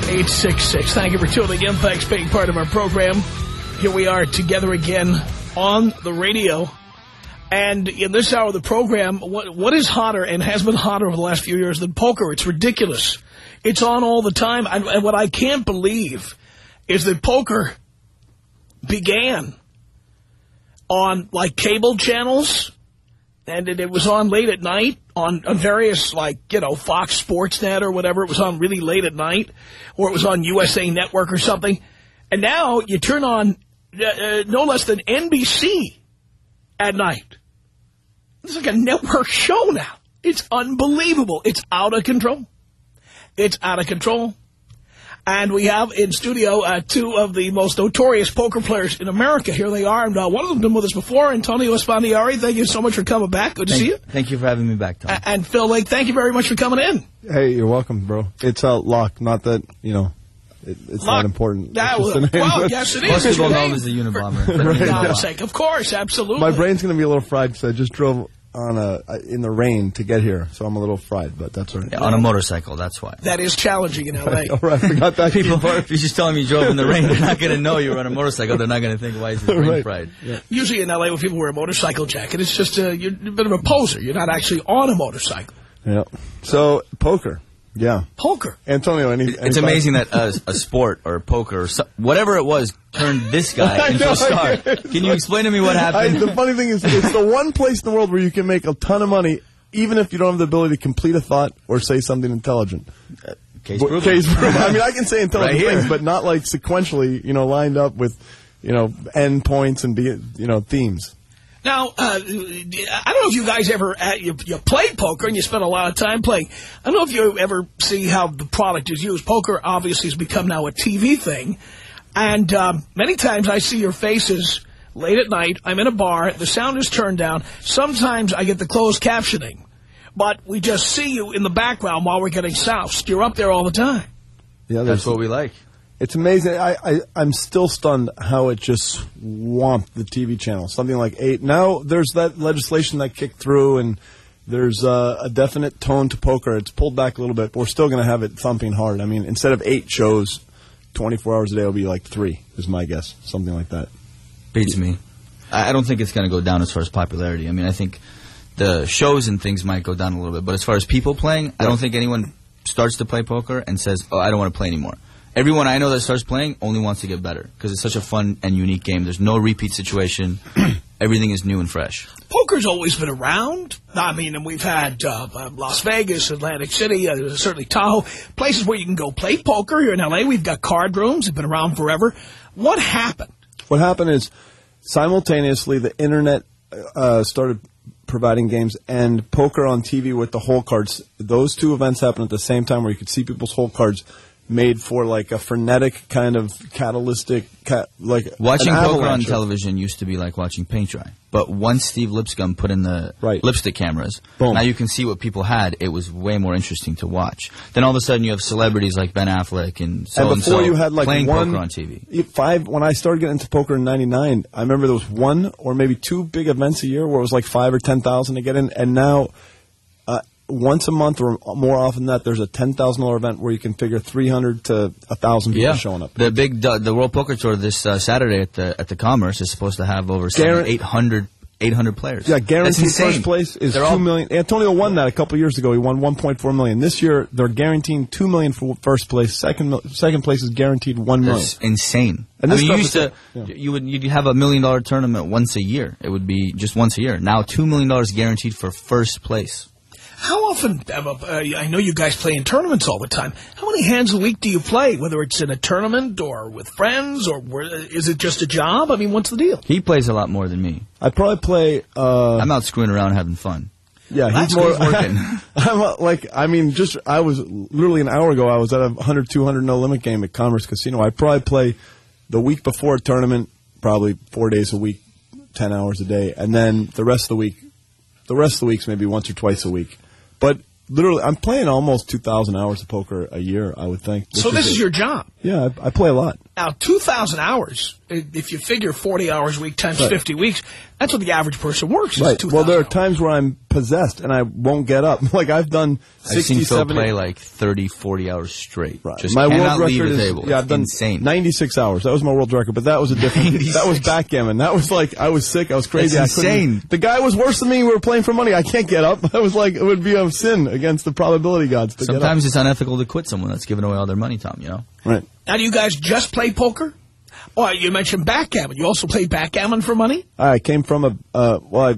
1-800-5800-866. Thank you for tuning in. Thanks for being part of our program. Here we are together again on the radio. And in this hour of the program, what what is hotter and has been hotter over the last few years than poker? It's ridiculous. It's on all the time. And what I can't believe is that poker began on, like, cable channels. And it, it was on late at night on, on various, like, you know, Fox Sportsnet or whatever. It was on really late at night. Or it was on USA Network or something. And now you turn on uh, uh, no less than NBC at night. It's like a network show now. It's unbelievable. It's out of control. It's out of control. And we have in studio uh, two of the most notorious poker players in America. Here they are. And uh, one of them has been with us before, Antonio Esfandiari. Thank you so much for coming back. Good to thank, see you. Thank you for having me back, Tom. A and Phil Lake, thank you very much for coming in. Hey, you're welcome, bro. It's a uh, lock, not that, you know, it, it's Lock. not important. That It's just was, a name. well, yes, it is. Most It's people your know him as the Unabomber. For Right, God's yeah. sake. Of course, absolutely. My brain's going to be a little fried because I just drove on a in the rain to get here, so I'm a little fried, but that's all right. Yeah, on a motorcycle, that's why. That is challenging in L.A. all right, I forgot that. People, key part. if you're just telling me you drove in the rain, they're not going to know you were on a motorcycle. They're not going to think, why is his rain Right. fried? Usually in L.A. when people wear a motorcycle jacket, it's just a, you're a bit of a poser. You're not actually on a motorcycle. Yeah. So poker, yeah. Poker. Antonio, any? any It's amazing that a, a sport or poker or so, whatever it was turned this guy into know, a star. Can you explain to me what I, happened? the funny thing is, it's the one place in the world where you can make a ton of money, even if you don't have the ability to complete a thought or say something intelligent. Uh, case But- proven. Case proven. I mean, I can say intelligent Right things, but not like sequentially, you know, lined up with, you know, end points and be, you know, themes. Now, uh, I don't know if you guys ever, uh, you, you played poker and you spent a lot of time playing. I don't know if you ever see how the product is used. Poker obviously has become now a TV thing. And um, many times I see your faces late at night. I'm in a bar. The sound is turned down. Sometimes I get the closed captioning. But we just see you in the background while we're getting soused. You're up there all the time. Yeah, That's what we like. It's amazing. I, I, I'm still stunned how it just swamped the TV channel. Something like eight. Now there's that legislation that kicked through, and there's uh, a definite tone to poker. It's pulled back a little bit, but we're still going to have it thumping hard. I mean, instead of eight shows, 24 hours a day, it'll be like three, is my guess. Something like that. Beats me. I I don't think it's going to go down as far as popularity. I mean, I think the shows and things might go down a little bit, but as far as people playing, I don't think anyone starts to play poker and says, "Oh, I don't want to play anymore." Everyone I know that starts playing only wants to get better because it's such a fun and unique game. There's no repeat situation. Everything is new and fresh. Poker's always been around. I mean, and we've had uh, uh, Las Vegas, Atlantic City, uh, certainly Tahoe, places where you can go play poker. Here in L.A., we've got card rooms. They've been around forever. What happened? What happened is simultaneously the internet uh, started providing games and poker on TV with the hole cards. Those two events happened at the same time where you could see people's hole cards made for like a frenetic kind of catalytic, ca- like Watching poker on television used to be like watching paint dry. But once Steve Lipscomb put in the Right. lipstick cameras, Boom. now you can see what people had. It was way more interesting to watch. Then all of a sudden you have celebrities like Ben Affleck and so and and before so you had like playing one poker on TV. Five. When I started getting into poker in '99, I remember there was one or maybe two big events a year where it was like five or ten thousand to get in, and now. Once a month, or more often than that, there's a ten thousand dollar event where you can figure three hundred to a thousand people Yeah, showing up. the big the, the World Poker Tour this uh, Saturday at the at the Commerce is supposed to have over seven, eight hundred 800 players. Yeah, guaranteed first place is They're two all- million. Antonio won that a couple years ago. He won 1.4 million. This year, they're guaranteeing two million for first place. Second, second place is guaranteed one million. That's insane. And I mean, you used to, yeah. you would you'd have a million dollar tournament once a year. It would be just once a year. Now two million dollars guaranteed for first place. How often, uh, uh, I know you guys play in tournaments all the time. How many hands a week do you play, whether it's in a tournament or with friends, or where- is it just a job? I mean, what's the deal? He plays a lot more than me. I probably play. Uh, I'm out screwing around having fun. yeah, That's he's more working. I'm uh, like, I mean, just I was literally an hour ago. I was at a 100, 200 no limit game at Commerce Casino. I probably play the week before a tournament, probably four days a week, ten hours a day, and then the rest of the week, the rest of the weeks maybe once or twice a week. But literally, I'm playing almost 2,000 hours of poker a year. I would think. So this a- is your job. Yeah. I, I play a lot. Now, 2,000 hours, if you figure 40 hours a week times Right. 50 weeks, that's what the average person works. is Right. Well, there are hours. times where I'm possessed and I won't get up. Like I've done I've 60, seen Phil 70 play like 30, 40 hours straight. Right. Just my cannot world leave record the is table. yeah, I've done insane. 96 hours. That was my world record, but that was a different. that was backgammon. That was like I was sick. I was crazy. That's I insane. The guy was worse than me. We were playing for money. I can't get up. I was like it would be a sin against the probability gods to Sometimes it's unethical to quit someone that's giving away all their money, Tom. You know. Get up. Right. Now, do you guys just play poker? Oh, you mentioned backgammon. You also play backgammon for money? I came from a uh, well. I,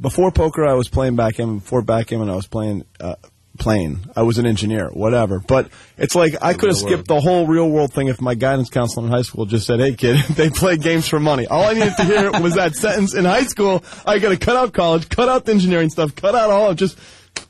before poker, I was playing backgammon. Before backgammon, I was playing uh, plane. I was an engineer, whatever. But it's like I could have skipped the whole real world thing if my guidance counselor in high school just said, "Hey, kid, they play games for money." All I needed to hear was that sentence in high school. I got to cut out college, cut out the engineering stuff, cut out all of just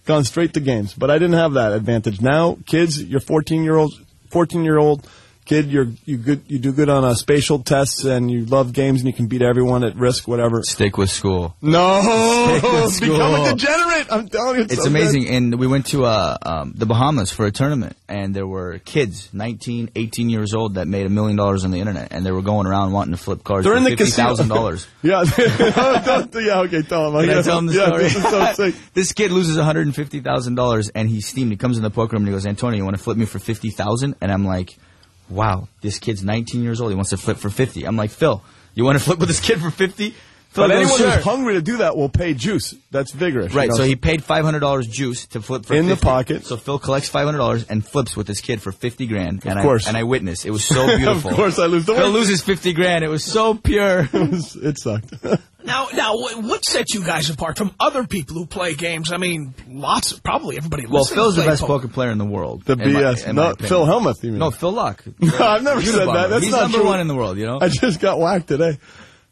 gone straight to games. But I didn't have that advantage. Now, kids, you're 14 year old, 14 year old kid, you're you good, you do good on uh, spatial tests, and you love games, and you can beat everyone at risk, whatever. Stick with school. No, with become a degenerate. I'm telling you, it's, It's so amazing. And we went to uh, um, the Bahamas for a tournament, and there were kids, 19, 18 years old, that made a million dollars on the internet, and they were going around wanting to flip cards They're for in the fifty casino. thousand dollars. Yeah, yeah. Okay, tell him. Can yeah, I tell him the yeah, story? this is so sick. this kid loses one hundred and fifty thousand dollars, and he's steamed. He comes in the poker room and he goes, "Antonio, you want to flip me for fifty thousand? And I'm like, "Wow, this kid's nineteen years old. He wants to flip for 50 I'm like, "Phil, you want to flip with this kid for 50 Phil But anyone "Sure." who's hungry to do that will pay juice. That's vigorous. you Right, know? so he paid five hundred dollars juice to flip for In the pocket. So Phil collects five hundred dollars and flips with this kid for fifty grand. and course. I, and I witnessed. It was so beautiful. of course, I lose. The Phil loses fifty grand. It was so pure. it sucked. Now, now, what sets you guys apart from other people who play games? I mean, lots, of, probably everybody. well, Phil's the best poker. poker player in the world. The BS. in my No. Phil Helmuth. You mean? No, Phil Laak. I've never said that. That's He's not number true. one in the world. You know. I just got whacked today.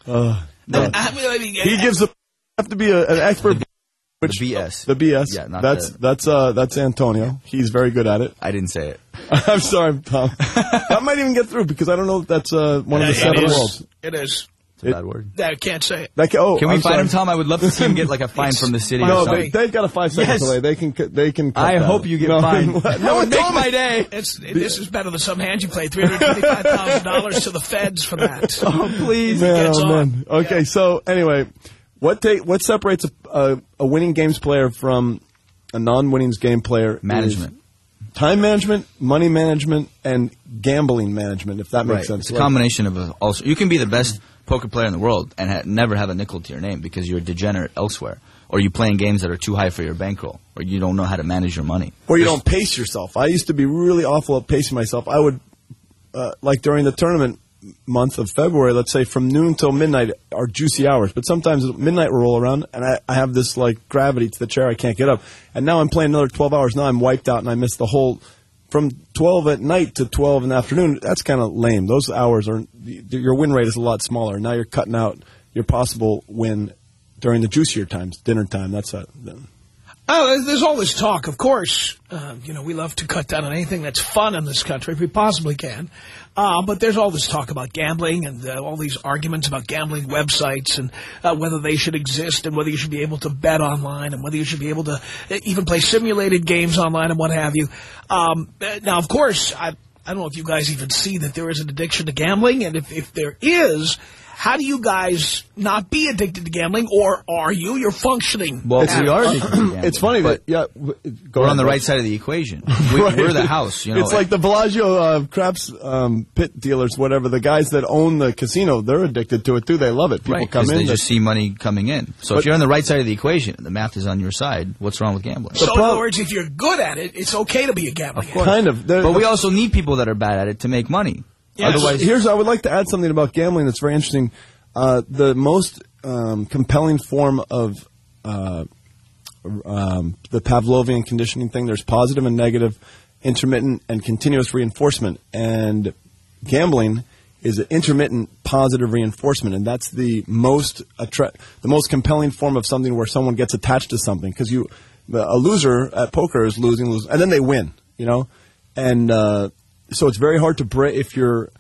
Uh, no. I mean, I mean, He gives the have to be a, an expert. The which, BS. The BS. Yeah, not that's the- that's uh that's Antonio. He's very good at it. I didn't say it. I'm sorry, Tom. that might even get through because I don't know if that's uh, one of the seven is. worlds. It is. It's a It- bad word. I can't say it. That ca- oh, Can we I'm find sorry. him, Tom? I would love to see him get like a fine from the city. No, something. they, they've got a five second Yes. delay. They can they can. cut I that hope you get no, fined. No, That would make Tom, my day. It's, this is better than some hands you play. Three hundred twenty-five thousand dollars to the feds for that. Oh, please. Man, oh, man. Okay, so anyway, what take what separates a, a, a winning games player from a non-winnings game player? is Management. time management, money management, and gambling management. If that makes Right. sense. It's a combination of a, also. You can be the best poker player in the world and ha- never have a nickel to your name because you're a degenerate elsewhere, or you're playing games that are too high for your bankroll, or you don't know how to manage your money. or you don't pace yourself. I used to be really awful at pacing myself. I would, uh, like during the tournament month of February, let's say from noon till midnight are juicy hours, but sometimes midnight will roll around and I, I have this like gravity to the chair. I can't get up. And now I'm playing another 12 hours. Now I'm wiped out and I missed the whole, from 12 at night to 12 in the afternoon. That's kind of lame. Those hours are, your win rate is a lot smaller. Now you're cutting out your possible win during the juicier times, dinner time. That's a, Oh, there's- all this talk, of course. Uh, you know, we love to cut down on anything that's fun in this country if we possibly can. Uh, but there's all this talk about gambling and uh, all these arguments about gambling websites and uh, whether they should exist and whether you should be able to bet online and whether you should be able to uh, even play simulated games online and what have you. Um, uh, now, of course, I, I don't know if you guys even see that there is an addiction to gambling, and if, if there is, how do you guys not be addicted to gambling, or are you? You're functioning. Well, at we are addicted to gambling, It's funny but that yeah, w- we're ahead, on the right side of the equation. We, Right. We're the house. You know, it's like the Bellagio uh, craps um, pit dealers, whatever. The guys that own the casino, they're addicted to it too. They love it. People Right, come 'cause in. they just see money coming in. So But- if you're on the right side of the equation, the math is on your side. What's wrong with gambling? So, in other words, if you're good at it, it's okay to be a gambler. kind of. But we also need people that are bad at it to make money. Yes. Otherwise, Here's I would like to add something about gambling that's very interesting. Uh, the most um, compelling form of uh, um, the Pavlovian conditioning thing. There's positive and negative, intermittent and continuous reinforcement, and gambling is an intermittent positive reinforcement, and that's the most attra- the most compelling form of something where someone gets attached to something because you a loser at poker is losing, losing, and then they win, you know, and uh, so it's very hard to break if you're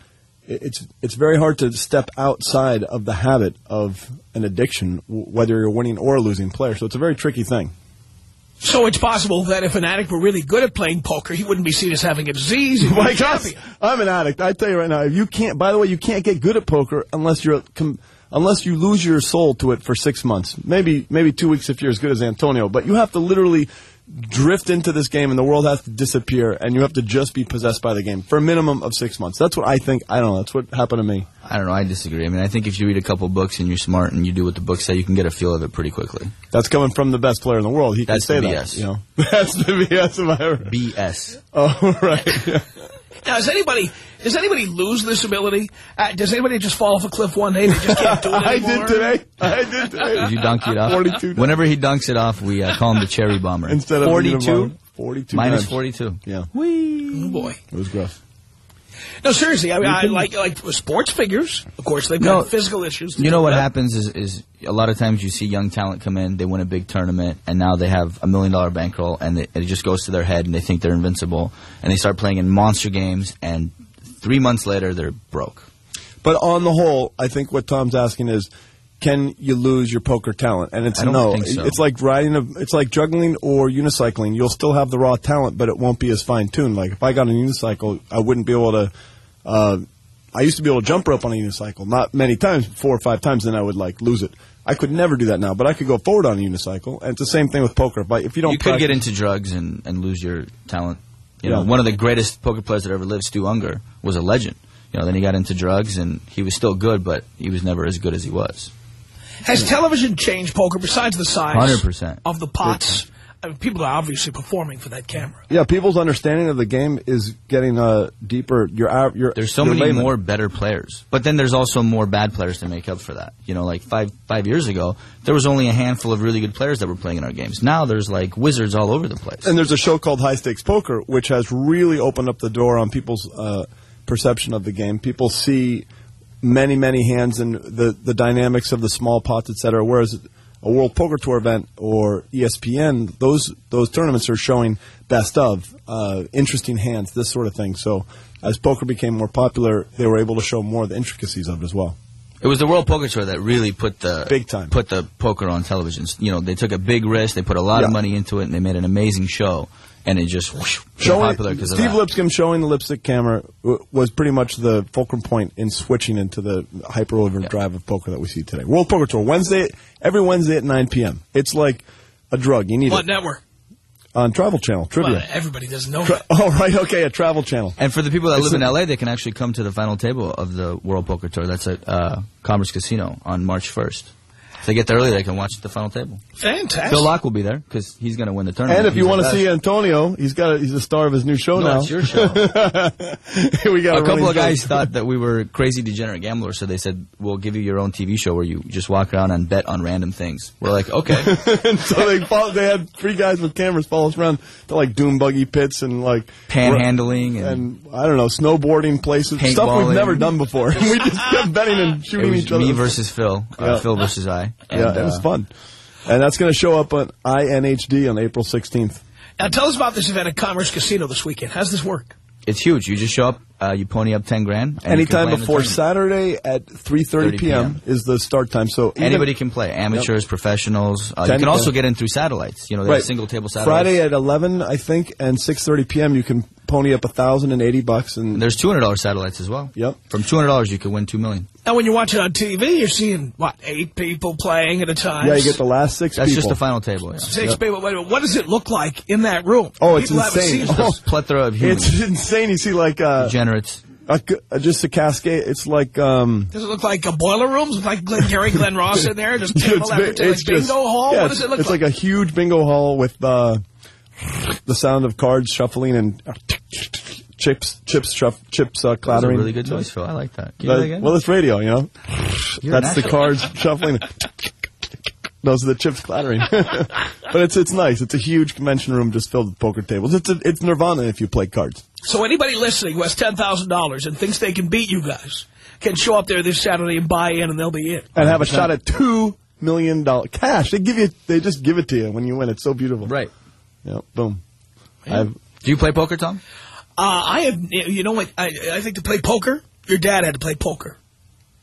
it's it's very hard to step outside of the habit of an addiction, w- whether you're a winning or a losing player. So it's a very tricky thing. So it's possible that if an addict were really good at playing poker, he wouldn't be seen as having a disease. He'd be My a gosh, champion. I'm an addict. I tell you right now, if you can't. By the way, you can't get good at poker unless you're com- unless you lose your soul to it for six months, maybe maybe two weeks if you're as good as Antonio. But you have to literally drift into this game, and the world has to disappear, and you have to just be possessed by the game for a minimum of six months. That's what I think. I don't know. That's what happened to me. I don't know. I disagree. I mean, I think if you read a couple books and you're smart and you do what the books say, you can get a feel of it pretty quickly. That's coming from the best player in the world. He That's can say the that. BS. You know, that's the BS. Right? BS. Oh, right. Yeah. Now, does anybody does anybody lose this ability? Uh, does anybody just fall off a cliff one day and they just can't do it I did today. I did today. Did you dunk it off? 42 Whenever he dunks it off, we uh, call him the cherry bomber. Instead of 42, 42 minus times. 42. Yeah, Oh, boy. it was gross. No, seriously. I mean, I like like sports figures. Of course, they've No. got physical issues. You know what But- happens is, is a lot of times you see young talent come in, they win a big tournament, and now they have a million dollar bankroll, and they, it just goes to their head, and they think they're invincible, and they start playing in monster games, and three months later they're broke. But on the whole, I think what Tom's asking is, can you lose your poker talent? And it's no. so. It's like riding a. It's like juggling or unicycling. You'll still have the raw talent, but it won't be as fine tuned. Like if I got a unicycle, I wouldn't be able to. Uh, I used to be able to jump rope on a unicycle, not many times, four or five times, then I would like lose it. I could never do that now, but I could go forward on a unicycle, and it's the same thing with poker. But if you don't, you could get into drugs and, and lose your talent. You know, Yeah. one of the greatest poker players that ever lived, Stu Ungar, was a legend. You know, then he got into drugs, and he was still good, but he was never as good as he was. Has television changed poker besides the size 100%. of the pots? I mean, people are obviously performing for that camera. Yeah, people's understanding of the game is getting uh, deeper. Your, av- your There's so your many layman- more better players, but then there's also more bad players to make up for that. You know, like five five years ago, there was only a handful of really good players that were playing in our games. Now there's like wizards all over the place. And there's a show called High Stakes Poker, which has really opened up the door on people's uh, perception of the game. People see many, many hands and the, the dynamics of the small pots, et cetera. Whereas a World Poker Tour event or ESPN, those those tournaments are showing best of, uh, interesting hands, this sort of thing. So as poker became more popular, they were able to show more of the intricacies of it as well. It was the World Poker Tour that really put the Big time. put the poker on television. You know, they took a big risk, they put a lot of money into it, and they made an amazing show. And it just whoosh, became Showing, popular because of Steve that. Lipscomb showing the lipstick camera w- was pretty much the fulcrum point in switching into the hyper overdrive of poker that we see today. World Poker Tour Wednesday, every Wednesday at 9 p.m. It's like a drug. You need What it network? on Travel Channel trivia. Well, everybody doesn't know Tra- oh right, okay, a Travel Channel. And for the people that It's live in a- LA, they can actually come to the final table of the World Poker Tour. That's at uh, Commerce Casino on March 1st. If they get there early, they can watch the final table. Fantastic. Phil Laak will be there because he's going to win the tournament. And if you want to see. Antonio, he's got a, he's a star of his new show No, now. it's your show. we got a couple of guys thought that we were crazy degenerate gamblers, so they said, "We'll give you your own TV show where you just walk around and bet on random things." We're like, "Okay." and so they follow, they had three guys with cameras follow us around to like dune buggy pits and like Panhandling and, and I don't know snowboarding places, stuff we've never done before. We just kept betting and it shooting was each other. me versus Phil, Yeah. uh, Phil versus I. And, yeah, it was uh, fun. And that's going to show up on INHD on April 16th. Now, tell us about this event at Commerce Casino this weekend. How's this work? It's huge. You just show up, uh, you pony up ten grand. And you Anytime play in the before. Saturday at 3:30 p.m. p.m. is the start time. So Anybody can play. Amateurs, professionals. Uh, you can also get in through satellites. You know, they right. have single table satellites. Friday at 11, I think, and 6:30 p.m. you can pony up a thousand and eighty bucks, and There's $200 satellites as well. Yep. From $200, you could win $2 million. And when you watch it on TV, you're seeing, what, eight people playing at a time? yeah, you get the last six That's people. just the final table, yeah. Six people. Wait what does it look like in that room? Oh, it's People haven't insane. seen Oh, a plethora of humans. It's insane. You see, like uh, Degenerates. a, a- just a cascade. It's like um, Does it look like a boiler room? Does it look like Glengarry Glen Ross in there? Just table it's, after table, it's like just bingo hall? yeah, what does it look it's like? like a huge bingo hall with uh, the sound of cards shuffling and chips, chips, shuff, chips uh, That was a clattering. really good noise, Phil. I like that. Can you do Uh, that again? well, it's radio, you know. You're That's the natural. cards shuffling. Those are the chips clattering. but it's it's nice. It's a huge convention room just filled with poker tables. It's a, it's Nirvana if you play cards. So anybody listening who has $10,000 and thinks they can beat you guys can show up there this Saturday and buy in and they'll be in. And have a shot at two million dollar cash. They give you they just give it to you when you win. It's so beautiful. Right. Yeah, boom. I've Do you play poker, Tom? Uh, I have, you know what, I, I think to play poker, your dad had to play poker.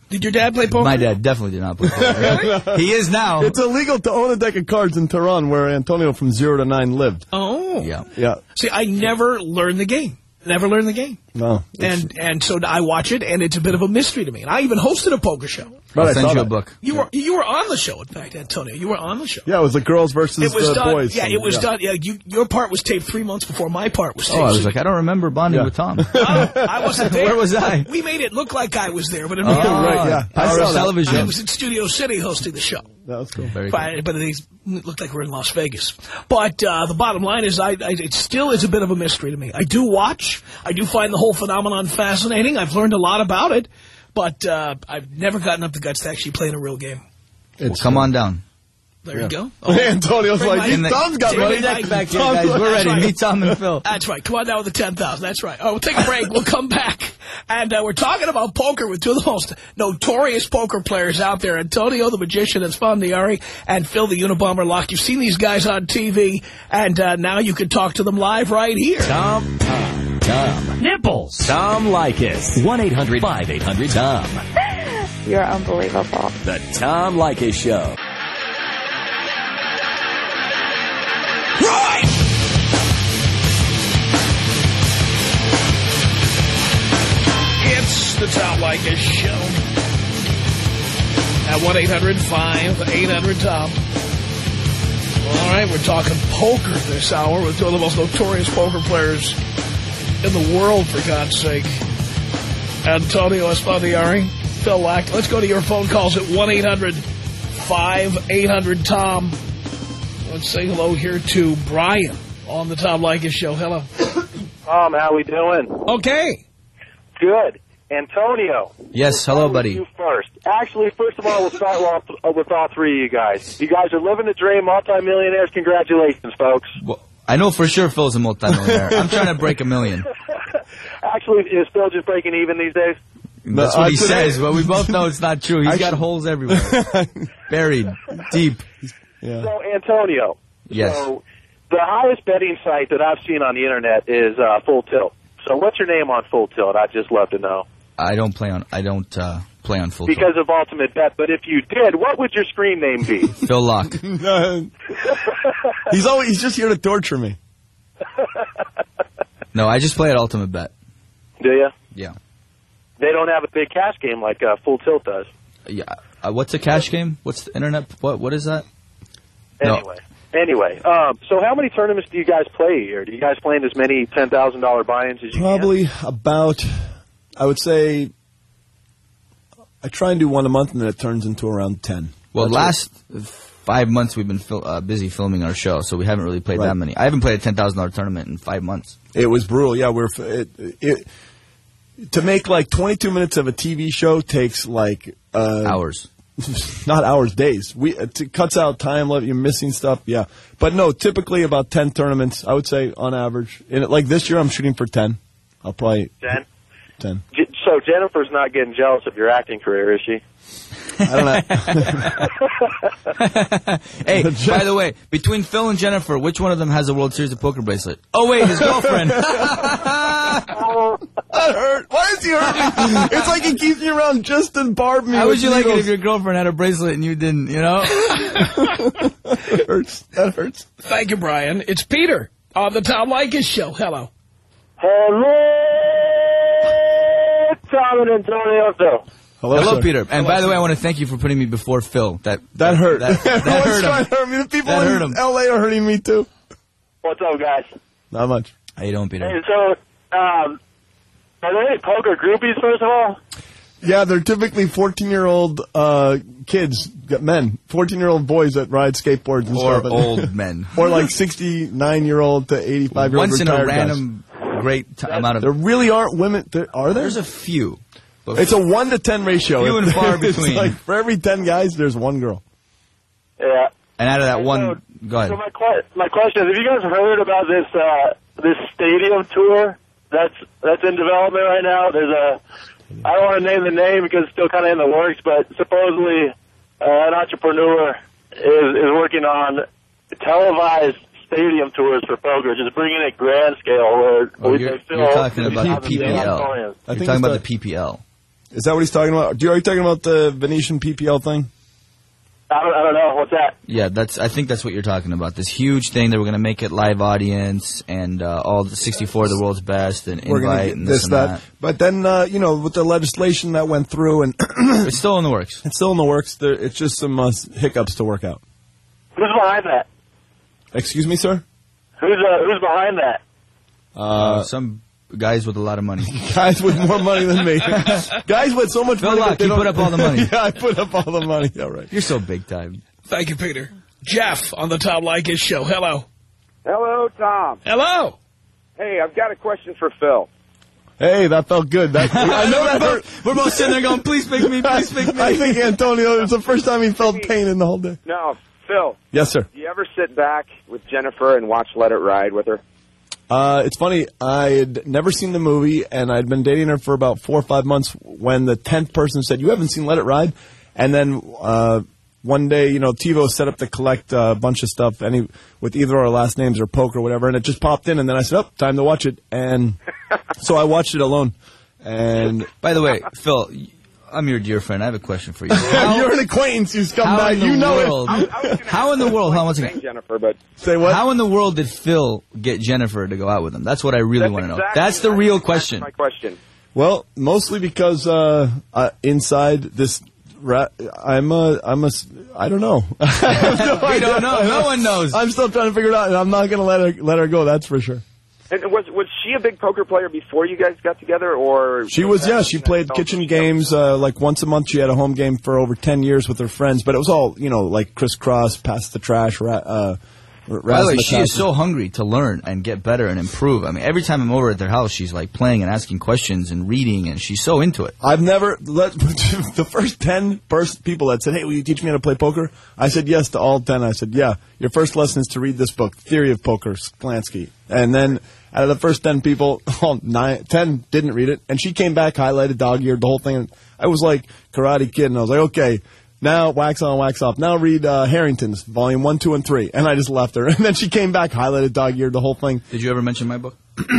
Did your dad play poker? My dad definitely did not play poker. he is now. It's illegal to own a deck of cards in Tehran, where Antonio from zero to nine lived. Oh. yeah. Yeah, See, I never learned the game. Never learned the game. no. And and so I watch it, and it's a bit of a mystery to me. And I even hosted a poker show. but I'll I send saw you a book. You were you were on the show, in fact, Antonio. You were on the show. Yeah, it was the girls versus It was the done. boys. Yeah, it was Yeah. done. Yeah, you, your part was taped three months before my part was taped. Oh, I was like, I don't remember bonding Yeah. with Tom. Oh, I wasn't there. Where was I? We made it look like I was there, but in Oh, reality, right, yeah. I Power saw television. I was in Studio City hosting the show. That was cool. Very cool. But, but it looked like we're in Las Vegas. But uh, the bottom line is, I, I, it still is a bit of a mystery to me. I do watch. I do find the whole phenomenon fascinating. I've learned a lot about it. But uh, I've never gotten up the guts to actually play in a real game. Well, come on down. There you go. Antonio's like, my- he- In the- Tom's got Bring money. my- back here, Tom's guys. like- We're ready. right. Meet Tom and Phil. That's right. Come on down with the 10000 That's right. Oh, we'll take a break. We'll come back. And uh, we're talking about poker with two of the most notorious poker players out there. Antonio, the magician, Esfandiari, and Phil, the Unabomber Laak. You've seen these guys on TV, and uh, now you can talk to them live right here. Tom, Tom, Tom. Nipples. Tom Leykis. 1-800-5800-TOM. You're unbelievable. The Tom Leykis Show. The Tom Leykis Show. At 1-800-5800-TOM. All right, we're talking poker this hour with two of the most notorious poker players in the world, for God's sake. Antonio Esfandiari, Phil Laak. Let's go to your phone calls at 1-800-5800-TOM. Let's say hello here to Brian on the Tom Leykis Show. Hello. Tom, how are we doing? Okay. Good. Antonio. Yes, hello, buddy. You first. Actually, first of all, we'll start off with all three of you guys. You guys are living the dream, multimillionaires. Congratulations, folks. Well, I know for sure Phil's a multimillionaire. I'm trying to break a million. Actually, is Phil just breaking even these days? That's uh, what he today- says, but we both know it's not true. He's got holes everywhere. Buried. Deep. Yeah. So, Antonio. Yes. So, the highest betting site that I've seen on the internet is uh, Full Tilt. So, what's your name on Full Tilt? I'd just love to know. I don't play on I don't uh, play on full Tilt. Because of Ultimate Bet. But if you did, what would your screen name be? Phil Laak. he's always he's just here to torture me. No, I just play at Ultimate Bet. Do you? Yeah. They don't have a big cash game like uh, Full Tilt does. Yeah. Uh, what's a cash game? What's the internet? What what is that? No. Anyway. Anyway, um, so how many tournaments do you guys play a year? Do you guys play in as many ten thousand dollar buy-ins as you Probably about, I would say, I try and do one a month, and then it turns into around ten. Well, That's last five months we've been fil- uh, busy filming our show, so we haven't really played Right. that many. I haven't played a ten thousand dollar tournament in five months. It was brutal. Yeah, we're it, it to make like 22 minutes of a TV show takes like uh, Hours. not hours, days. We it cuts out time. Love You're missing stuff. Yeah, but no, typically about 10 tournaments. I would say on average. In it, like this year, I'm shooting for 10. I'll probably Jen? 10. So Jennifer's not getting jealous of your acting career, is she? I don't know. Hey, by the way, between Phil and Jennifer, which one of them has a World Series of Poker bracelet? Oh wait, his girlfriend. that hurt. Why is he hurting? it's like he keeps me around just to barb me. How would you like it if your girlfriend had a bracelet and you didn't? You know? That hurts. That hurts. Thank you, Brian. It's Peter on the Tom Leykis Show. Hello. Hello, Tom and Antonio. Phil. Hello, Hello. Peter. And by the way, I want to thank you for putting me before Phil. That That hurt. That, that Everyone's hurt trying him. to hurt me. The people That in hurt him. L.A. are hurting me too. What's up, guys? Not much. How you doing, Peter? Hey, so, um, are there any poker groupies, first of all? Yeah, they're typically 14-year-old uh, kids, men, 14-year-old boys that ride skateboards and Or stuff. and- old men. or like 69-year-old to 85-year-old Once in a retired guys. great t- amount of. There really aren't women. There, are there? There's a few. But it's a one to ten ratio. Few and far It's between. like for every ten guys, there's one girl. Yeah. and out of that one, So- go ahead. So my, que- my question is, have you guys heard about this, uh, this stadium tour that's, that's in development right now? There's a, I don't want to name the name because it's still kind of in the works, but supposedly uh, an entrepreneur is, is working on televised stadium tours for poker, just bringing it grand scale where Oh, we you're- say, you're talking about the the PPL. auditorium. I You're talking it's about the PPL. Is that what he's talking about? Do you, are you talking about the Venetian PPL thing? I don't, I don't know. What's that? Yeah, that's. I think that's what you're talking about. This huge thing that we're going to make it live audience and uh, all the 64 of the world's best and We're invite get and this this and that. that. But then uh, you know, with the legislation that went through, and It's still in the works. it's still in the works. There, it's just some uh, hiccups to work out. Who's behind that? Excuse me, sir. Who's, uh, who's behind that? Uh, some guys with a lot of money. Guys with more money than me. Guys with so much Phil money. that they you don't- put up all the money. yeah, I put up all the money. All right. You're so big time. Thank you, Peter. Jeff on the Tom Leykis show. Hello. Hello, Tom. Hello. Hey, I've got a question for Phil. Hey, that felt good. That, I know that hurt. We're both sitting there going, please pick me, please pick me. I think Antonio, it's the first time he felt pain in the whole day. No, Phil, Yes, sir. do you ever sit back with Jennifer and watch Let It Ride with her? Uh, it's funny. I had never seen the movie, and I'd been dating her for about four or five months when the tenth person said, "You haven't seen Let It Ride," and then uh, one day, you know, TiVo set up to collect uh, a bunch of stuff, any with either our last names or poke or whatever, and it just popped in, and then I said, "Oh, time to watch it," and so I watched it alone. And By the way, Phil, y- I'm your dear friend. I have a question for you. How, you're an acquaintance who's come how back. You know world? it. How in the world? Hold on one second. Jennifer, but Say what? How in the world did Phil get Jennifer to go out with him? That's what I really that's want to know. That's the real question. My question. Well, mostly because uh, uh, inside this, ra- I'm a, I'm a, I don't know. I no We don't know. No one knows. I'm still trying to figure it out, and I'm not going to let her let her go. That's for sure. And was was she a big poker player before you guys got together, or She was, yeah. She played kitchen games uh, like once a month. She had a home game for over ten years with her friends, but it was all you know, like crisscross, pass the trash. Ra- uh, By the way, she is so hungry to learn and get better and improve. I mean, every time I'm over at their house, she's like playing and asking questions and reading, and she's so into it. I've never let the first ten first people that said, "Hey, will you teach me how to play poker?" I said yes to all ten. I said, "Yeah, your first lesson is to read this book, Theory of Poker, Sklansky." And then out of the first ten people, all nine, ten didn't read it, and she came back, highlighted, dog-eared the whole thing. And I was like Karate Kid, and I was like, "Okay." Now wax on, wax off. Now read uh, Harrington's volume one, two, and three, and I just left her. And then she came back, highlighted, dog-eared the whole thing. Did you ever mention my book?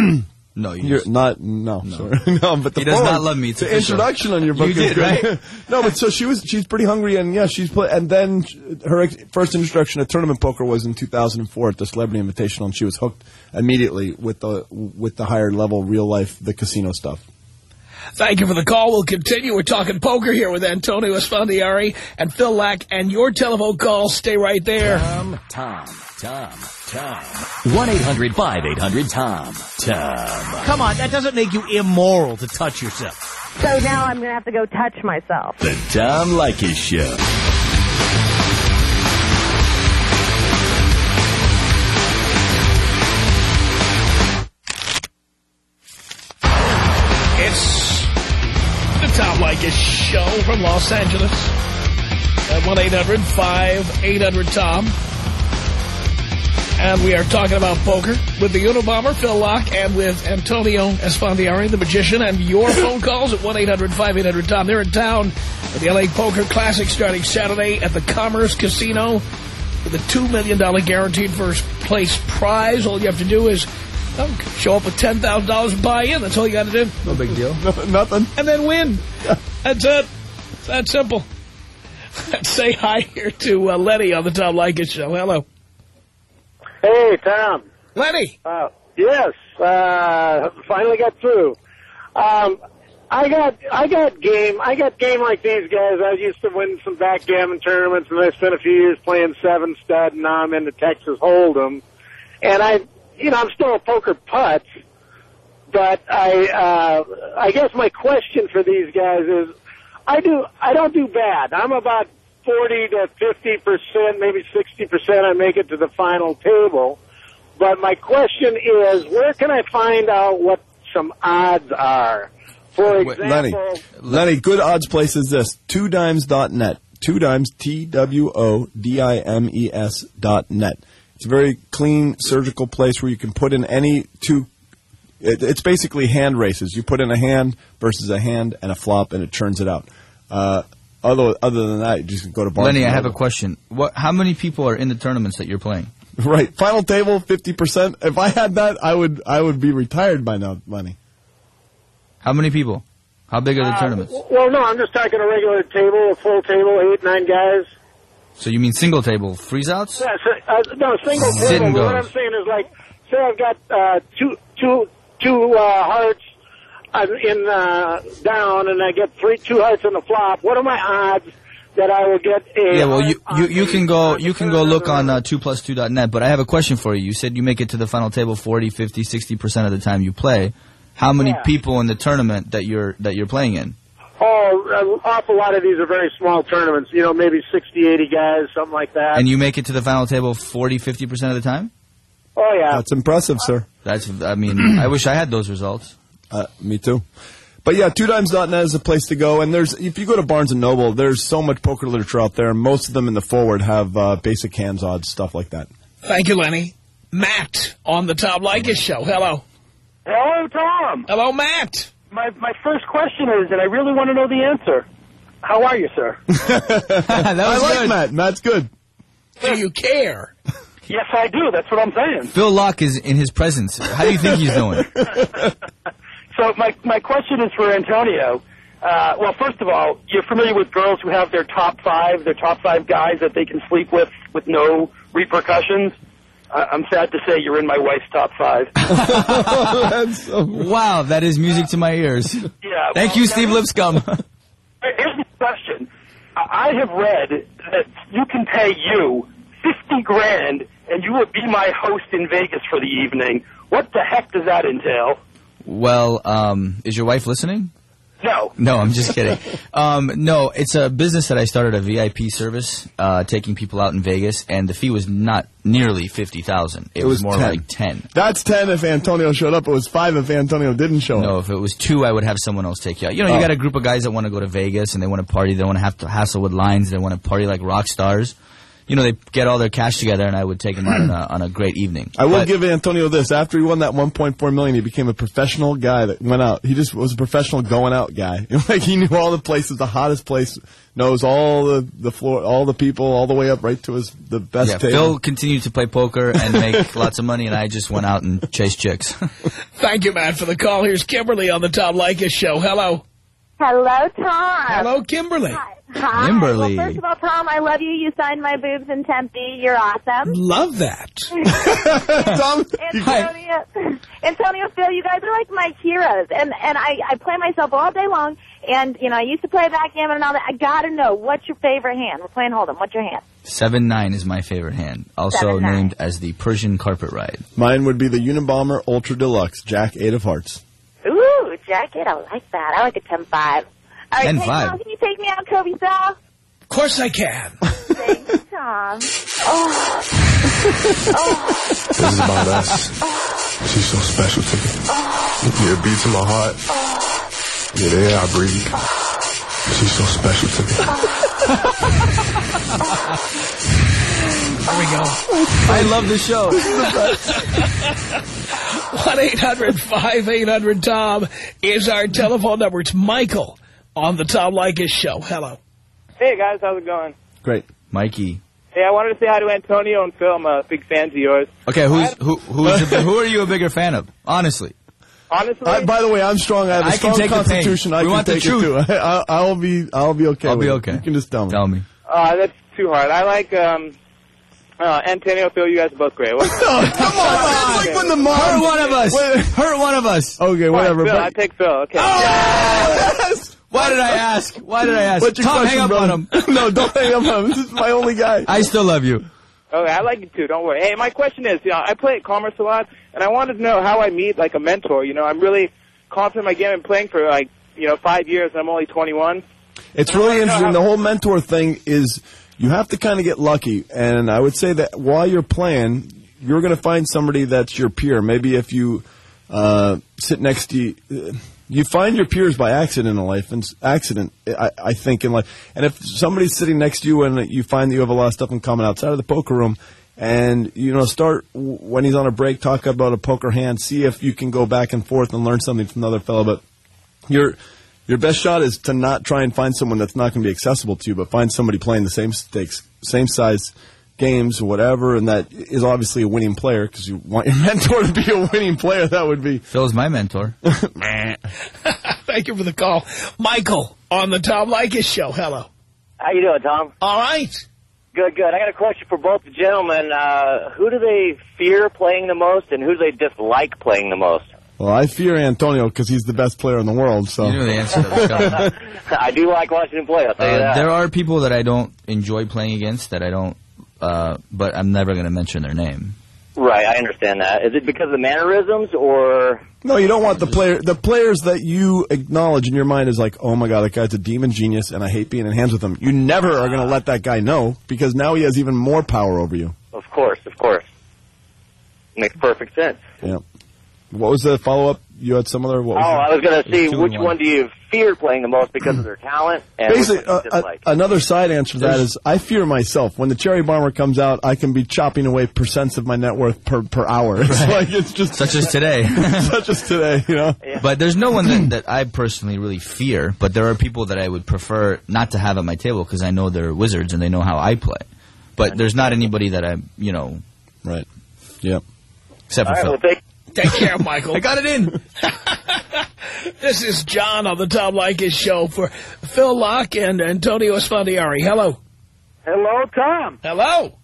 no, you You're just- not no, sorry. no, but the He does not love me. It's the official. introduction on your book You is did, right? no, but so she was she's pretty hungry and yeah, she's put and then her ex- first introduction to tournament poker was in 2004 at the Celebrity Invitational and she was hooked immediately with the with the higher level real life the casino stuff. Thank you for the call. We'll continue. We're talking poker here with Antonio Esfandiari and Phil Laak. And your telephone calls, stay right there. Tom, Tom, Tom, Tom. 1-800-5800-TOM. Tom. Come on, that doesn't make you immoral to touch yourself. So now I'm going to have to go touch myself. The Tom Leykis Show. The a Show from Los Angeles at 1-800-5800-TOM. And we are talking about poker with the Unabomber, Phil Laak, and with Antonio Esfandiari, the magician, and your phone calls at 1-800-5800-TOM. They're in town for the L.A. Poker Classic starting Saturday at the Commerce Casino with a $2 million guaranteed first place prize. All you have to do is show up with $10,000 and buy in. That's all you got to do. no big deal. Nothing. And then win. That's it. It's that simple. Let's say hi here to uh, Lenny on the Tom Leykis Show. Hello. Hey, Tom. Lenny. Uh, Yes, uh, finally got through. Um, I got I got game I got game like these guys. I used to win some backgammon tournaments, and I spent a few years playing seven stud. And now I'm into Texas Hold'em, and I you know I'm still a poker putz, but I uh, I guess my question for these guys is I do I don't do bad. I'm about forty to fifty percent, maybe sixty percent. I make it to the final table. But my question is, where can I find out what some odds are? For Wait, example, Lenny, Lenny, good odds place is this: two dimes.net. Two dimes, T W O D I M E S dot net. It's a very clean, surgical place where you can put in any two. It, it's basically hand races. You put in a hand versus a hand and a flop, and it churns it out. Uh, other other than that, you just go to Barnes. Lenny, I have a question. What? How many people are in the tournaments that you're playing? Right, final table fifty percent. If I had that, I would I would be retired by now, Lenny. How many people? How big are the uh, tournaments? well, no, I'm just talking a regular table, a full table, eight, nine guys. So you mean single table freeze outs? Yeah, so, uh, no, single Sit table. what. I'm saying is like, say I've got uh, two, two, two uh, hearts in uh, down, and I get three, two hearts in the flop. What are my odds that I will get a? Yeah, well, you, you, you can go you can go look on uh, 2plus2.net, but I have a question for you. You said you make it to the final table 40, 50, 60% of the time you play. How many Yeah. people in the tournament that you're that you're playing in? Oh, an awful lot of these are very small tournaments. You know, maybe 60, 80 guys, something like that. And you make it to the final table 40, 50% of the time? oh yeah. That's impressive, sir. That's I mean, I wish I had those results. Uh, me too. But yeah, twodimes.net is a place to go. And there's if you go to Barnes and Noble, there's so much poker literature out there. Most of them in the forward have uh, basic hands odds stuff like that. Thank you, Lenny. Matt on the Tom Leykis show. Hello. Hello, Tom. Hello, Matt. My my first question is, and I really want to know the answer. How are you, sir? that I was like good. Matt. Matt's good. Do you care? yes, I do. That's what I'm saying. Phil Laak is in his presence. How do you think he's doing? So my my question is for Antonio. Uh, well, first of all, you're familiar with girls who have their top five, their top five guys that they can sleep with with no repercussions. I'm sad to say you're in my wife's top five. That's so- Wow, that is music to my ears. Yeah. Thank well, you, now- Steve Lipscomb. Here's the question. I I have read that you can pay you 50 grand and you will be my host in Vegas for the evening. What the heck does that entail? well, um, is your wife listening? No. No, I'm just kidding. Um, no, it's a business that I started a VIP service, uh, taking people out in Vegas, and the fee was not nearly fifty thousand. It, It was, was more 10. like ten. That's ten if Antonio showed up. It was five if Antonio didn't show No, up. No, if it was two, I would have someone else take you out. You know, you Oh. got a group of guys that want to go to Vegas and they want to party. They want to have to hassle with lines. They want to party like rock stars. You know, they get all their cash together, and I would take them out on a, on a great evening. I will But- give Antonio this. After he won that 1.4 million, he became a professional guy that went out. He just was a professional going out guy. like he knew all the places, the hottest place, knows all the the floor, all the people, all the way up right to his the best Yeah, table. Phil continued to play poker and make lots of money, and I just went out and chased chicks. Thank you, Matt, for the call. Here's Kimberly on the Tom Leykis show. Hello. Hello, Tom. Hello, Kimberly. Hi. Kimberly. Well, first of all, Tom, I love you. You signed my boobs in Tempe. You're awesome. Love that. Tom, Antonio, Antonio, Phil, you guys are like my heroes, and and I I play myself all day long, and you know I used to play backgammon and all that. I gotta know what's your favorite hand. We're playing Hold'em. What's your hand? Seven nine is my favorite hand, also 7-9. named as the Persian carpet ride. Mine would be the Unabomber Ultra Deluxe, Jack Eight of Hearts. Ooh, jacket. I like that. I like a ten five. All right, 10-5. hey, Tom, can you take me out, Kobe Sal? Of course I can. Thanks, Tom. Oh. oh, This is about us. She's so special to me. Yeah, it beats in my heart. Yeah, the air I breathe. She's so special to me. There we go. I love the show. 1-800-5800-TOM is our telephone number. It's Michael on the Tom Leykis show. Hello. Hey guys, how's it going? Great. Mikey. Hey, I wanted to say hi to Antonio and Phil. I'm a big fans of yours. Okay, who's who? Who's the, who are you a bigger fan of? Honestly, Honestly, I, by the way, I'm strong. I have a I can strong take the pain. constitution. I We can want the take it truth. too. I, I, will be. I'll be okay. I'll with be it. okay. You can just tell me. tell me. uh, that's too hard. I like um, Uh, Antonio, Phil, you guys are both great. What- Oh, come on, man. It's like when the mom... Hurt one of us. Wait. Hurt one of us. Okay, whatever. Phil, but- I take Phil. Okay. Yes! Why did I ask? Why did I ask? What's your Tom, question, hang up brother? on him. no, don't hang up on him. This is my only guy. I still love you. Okay, I like you too. Don't worry. Hey, my question is, you know, I play at Commerce a lot, and I wanted to know how I meet like a mentor. You know, I'm really confident in my game and playing for like you know five years, and I'm only 21. It's really interesting. The whole mentor thing is you have to kind of get lucky, and I would say that while you're playing, you're going to find somebody that's your peer. Maybe if you uh, sit next to you, uh, you find your peers by accident in life, and accident, I, I think in life. And if somebody's sitting next to you and you find that you have a lot of stuff in common outside of the poker room. And you know, start when he's on a break, talk about a poker hand. See if you can go back and forth and learn something from the other fellow. But your your best shot is to not try and find someone that's not going to be accessible to you, but find somebody playing the same stakes, same size games or whatever, and that is obviously a winning player because you want your mentor to be a winning player. That would be Phil's my mentor. Thank you for the call. Michael on the Tom Leykis show. Hello. How you doing, Tom? All right. Good, good. I got a question for both the gentlemen. Uh, who do they fear playing the most, and who do they dislike playing the most? Well, I fear Antonio because he's the best player in the world. So You knew the answer to that. I do like watching him play. I'll tell you Uh, that. there are people that I don't enjoy playing against that I don't, uh, but I'm never going to mention their name. Right, I understand that. Is it because of the mannerisms, or No, you don't want the player. The players that you acknowledge in your mind is like, oh my god, that guy's a demon genius, and I hate being in hands with him. You never are going to let that guy know because now he has even more power over you. of course, of course, makes perfect sense. Yeah. What was the follow up? You had some other. What Oh, was I was going to see which one. one do you fear playing the most because of their talent, and Basically, uh, uh, another side answer to that is I fear myself. When the cherry bomber comes out, I can be chopping away percents of my net worth per per hour. It's like it's just Such as today. such as today, you know. But there's no one that, that I personally really fear. But there are people that I would prefer not to have at my table because I know they're wizards and they know how I play. But there's not anybody that I, you know, right? Yep. Except for All right, Phil. well, take Take care, Michael. I got it in. This is John on the Tom Leykis show for Phil Laak and Antonio Esfandiari. Hello. Hello, Tom. Hello.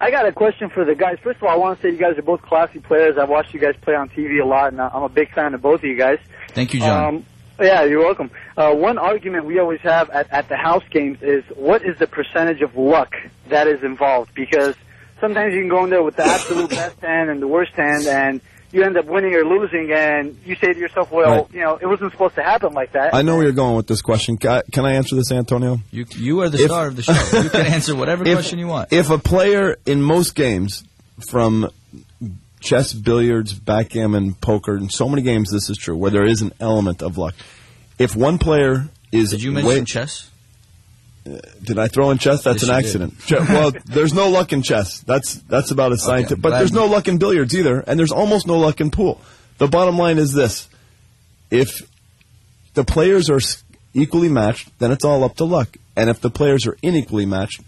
I got a question for the guys. First of all, I want to say you guys are both classy players. I've watched you guys play on TV a lot, and I'm a big fan of both of you guys. Thank you, John. Um, yeah, you're welcome. Uh, one argument we always have at, at the house games is what is the percentage of luck that is involved? Because sometimes you can go in there with the absolute best hand and the worst hand, and you end up winning or losing, and you say to yourself, well, Right. you know, it wasn't supposed to happen like that. I know where you're going with this question. Can I, can I answer this, Antonio? You you are the If- star of the show. You can answer whatever If- question you want. If a player in most games, from chess, billiards, backgammon, poker, in so many games, this is true, where there is an element of luck. If one player is Did you mention way- chess? Did I throw in chess? That's Yes, an accident. Well, there's no luck in chess. That's that's about as scientific. I'm But there's no luck in billiards either, and there's almost no luck in pool. The bottom line is this: if the players are equally matched, then it's all up to luck. And if the players are unequally matched,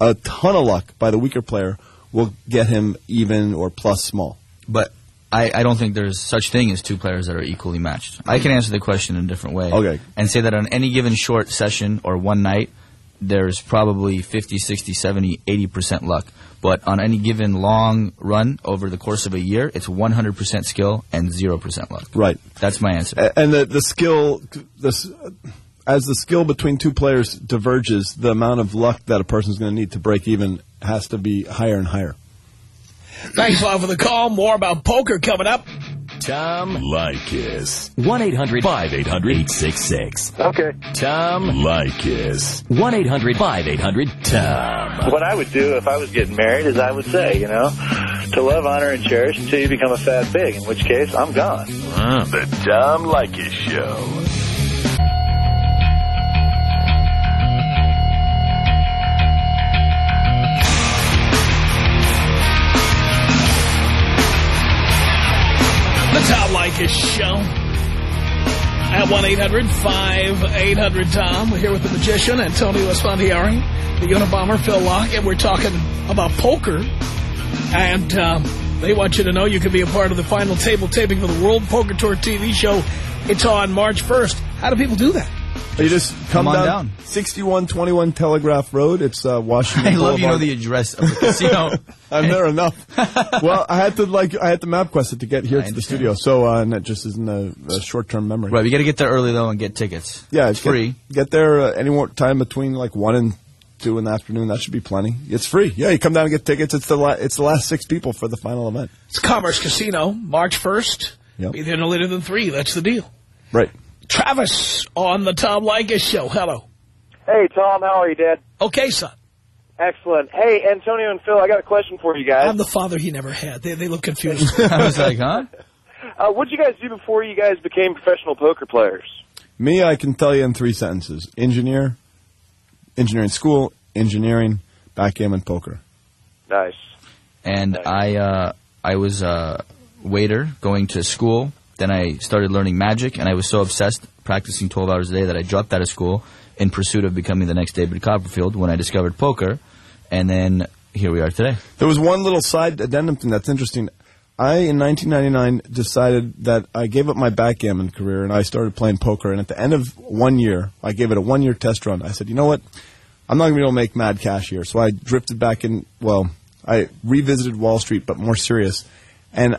a ton of luck by the weaker player will get him even or plus small. But I, I don't think there's such thing as two players that are equally matched. I can answer the question in a different way. Okay. And say that on any given short session or one night, there's probably 50, 60, 70, 80% luck. But on any given long run over the course of a year, it's 100% skill and 0% luck. Right. That's my answer. And the the skill, this as the skill between two players diverges, the amount of luck that a person's going to need to break even has to be higher and higher. Thanks a lot for the call. More about poker coming up. Tom Leykis. 1-800-5800-866. Okay. Tom Leykis. 1-800-5800-TOM. What I would do if I was getting married is I would say, you know, to love, honor, and cherish until you become a fat pig, in which case I'm gone. Ah, the Tom Leykis Show. Leykis Show. At 1-800-5800-TOM. We're here with the magician, Antonio Esfandiari, the Unabomber, Phil Laak, and we're talking about poker. And um, they want you to know you can be a part of the final table taping for the World Poker Tour TV show. It's on March 1st. How do people do that? You just come, come on down, down. 6121 Telegraph Road. It's uh, Washington. I love you know the address of the casino. I'm there enough. well, I had to like I had to map quest it to get here I to the studio, so uh, and that just isn't a, a short term memory. Right, we got to get there early though and get tickets. Yeah, it's get- free. Get there uh, any more time between like one and two in the afternoon. That should be plenty. It's free. Yeah, you come down and get tickets. It's the la- it's the last six people for the final event. It's Commerce Casino, March 1st. Yep. Be there no later than 3. That's the deal. Right. Travis on the Tom Leykis Show. Hello. Hey, Tom, how are you, Dad? Okay, son. Excellent. Hey, Antonio and Phil, I got a question for you guys. I'm the father he never had. They, they look confused. I was like, huh? Uh, what did you guys do before you guys became professional poker players? Me, I can tell you in three sentences: engineer, engineering school, engineering, backgammon, poker. Nice. And I uh, I was a waiter going to school. Then I started learning magic, and I was so obsessed practicing 12 hours a day that I dropped out of school in pursuit of becoming the next David Copperfield when I discovered poker. And then here we are today. There was one little side addendum thing that's interesting. I, in 1999, decided that I gave up my backgammon career and I started playing poker. And at the end of one year, I gave it a one year test run. I said, you know what? I'm not going to be able to make mad cash here. So I drifted back in, well, I revisited Wall Street, but more serious. And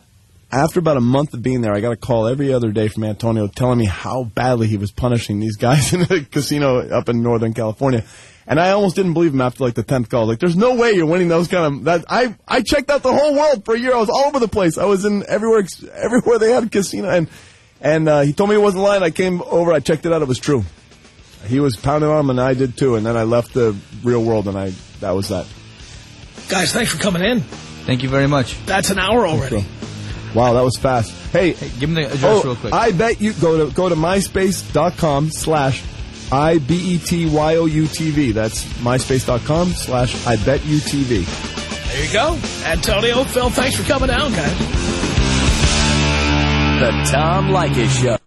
after about a month of being there, I got a call every other day from Antonio telling me how badly he was punishing these guys in the casino up in Northern California. And I almost didn't believe him after like the tenth call. Like, there's no way you're winning those kind of. That I I checked out the whole world for a year. I was all over the place. I was in everywhere everywhere they had a casino. And and uh, he told me he wasn't lying. I came over. I checked it out. It was true. He was pounding on him, and I did too. And then I left the real world, and I that was that. Guys, thanks for coming in. Thank you very much. That's an hour already. Wow, that was fast. Hey, give me the address oh, real quick. I bet you go to go to myspace.com slash I B E T Y O U T V. That's myspace.com slash I bet you TV. There you go. Antonio, Phil, thanks for coming down, guys. The Tom Leykis Show.